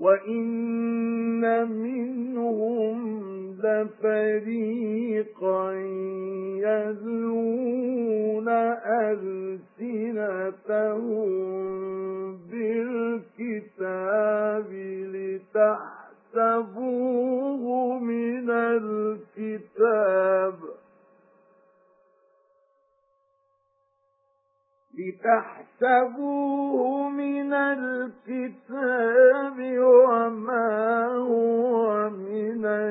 وَإِنَّ مِنْهُمْ لَفَرِيقًا يَلْوُونَ أَلْسِنَتَهُم بِالْكِتَابِ لِتَحْسَبُوهُ مِنَ الْكِتَابِ لِتَحْسَبُوهُ مِنَ الْكِتَابِ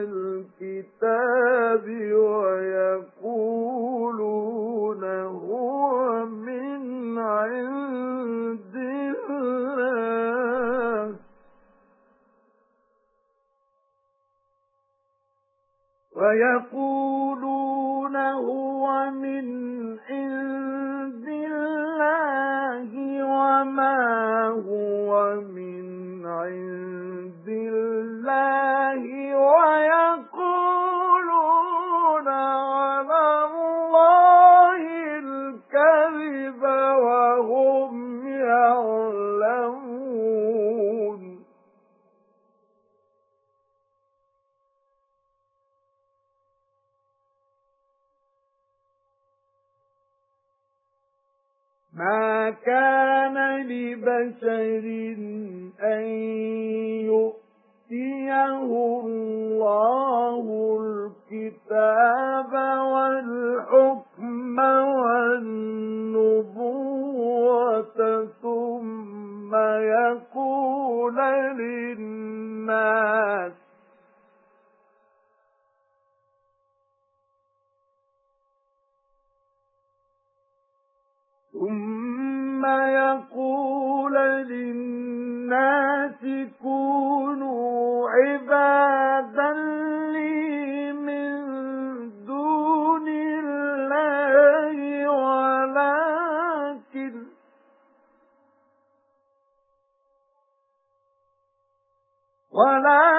الْكِتَابِ وَيَقُولُونَ هُوَ مِنْ عِندِ اللَّهِ. وَيَقُولُونَ هُوَ مِنْ عِندِ مَا كَانَ لِبَشَرٍ أَن يُؤْتِيَهُ اللَّهُ الْكِتَابَ وَالْحُكْمَ وَالنُّبُوَّةَ ثُمَّ يَقُولَ لِلنَّاسِ ثُمَّ يَقُولُ لِلنَّاسِ كُونُوا عِبَادًا لِّي مِن دُونِ اللَّهِ وَلَكِنْ وَلَكِنْ